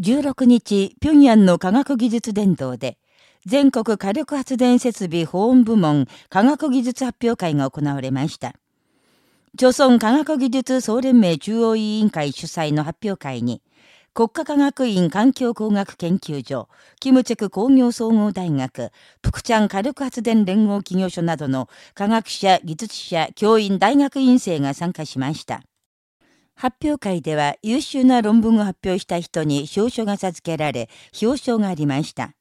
16日、平壌の科学技術伝道で、全国火力発電設備保温部門科学技術発表会が行われました。朝鮮科学技術総連盟中央委員会主催の発表会に、国家科学院環境工学研究所、キムチェク工業総合大学、プクチャン火力発電連合企業所などの科学者、技術者、教員、大学院生が参加しました。発表会では優秀な論文を発表した人に表彰が授けられ、表彰がありました。